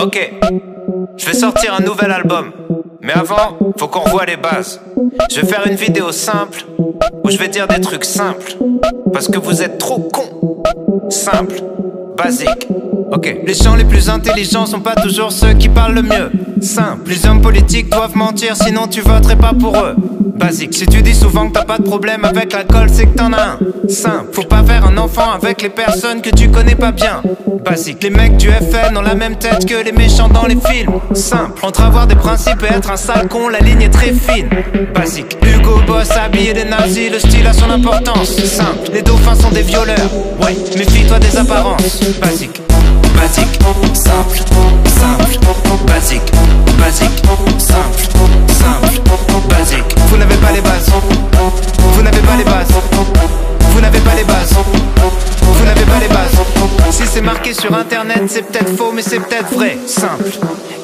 Ok, je vais sortir un nouvel album. Mais avant, faut qu'on revoie les bases. Je vais faire une vidéo simple où je vais dire des trucs simples. Parce que vous êtes trop cons. Simple, basique. Ok, les gens les plus intelligents sont pas toujours ceux qui parlent le mieux. Simple, les hommes politiques doivent mentir, sinon tu voterais pas pour eux. Basique, si tu dis souvent que t'as pas de problème avec l'alcool, c'est que t'en as un. Simple, faut pas faire un enfant avec les personnes que tu connais pas bien. Basique, les mecs du FN ont la même tête que les méchants dans les films. Simple, entre avoir des principes et être un sale con, la ligne est très fine. Basique, Hugo Boss habillé des nazis, le style a son importance. Simple, les dauphins sont des violeurs. Ouais, méfie-toi des apparences. Basique. Basique, simple, basique, basique, simple, simple, basique. Vous n'avez pas les bases. Vous n'avez pas les bases. Vous n'avez pas les bases. Vous n'avez pas les bases. Si c'est marqué sur internet, c'est peut-être faux, mais c'est peut-être vrai. Simple.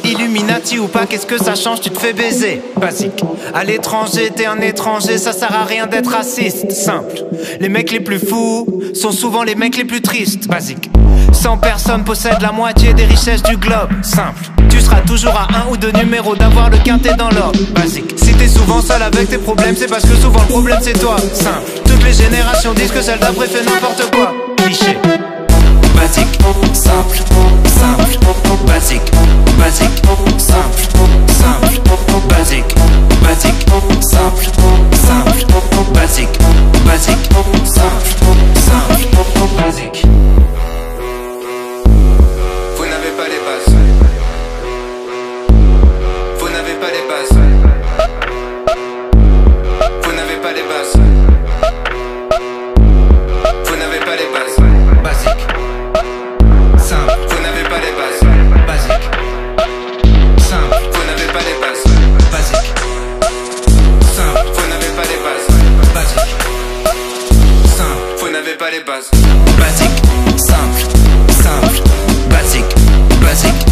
Illuminati ou pas, qu'est-ce que ça change? Tu te fais baiser. Basique. À l'étranger, t'es un étranger, ça sert à rien d'être raciste. Simple. Les mecs les plus fous sont souvent les mecs les plus tristes. Basique. 100 personnes possèdent la moitié des richesses du globe. Simple. Tu seras toujours à un ou deux numéros d'avoir le quintet dans l'ordre. Basique. Si t'es souvent seul avec tes problèmes, c'est parce que souvent le problème c'est toi. Simple. Toutes les générations disent que celle d'après fait n'importe quoi. Cliché. Basique, simple, simple, basique, basique, simple, simple, basique, basique, simple, simple, basique, pas les bases. Vous n'avez pas les bases. Vous n'avez pas les bases. Basique. Simple. Vous n'avez pas les bases. Basique. Simple. Vous n'avez pas les bases. Basique. Simple. Vous n'avez pas les bases. Basique. Simple. Vous n'avez pas les bases. Basique. Simple. Simple. Basique. Basique.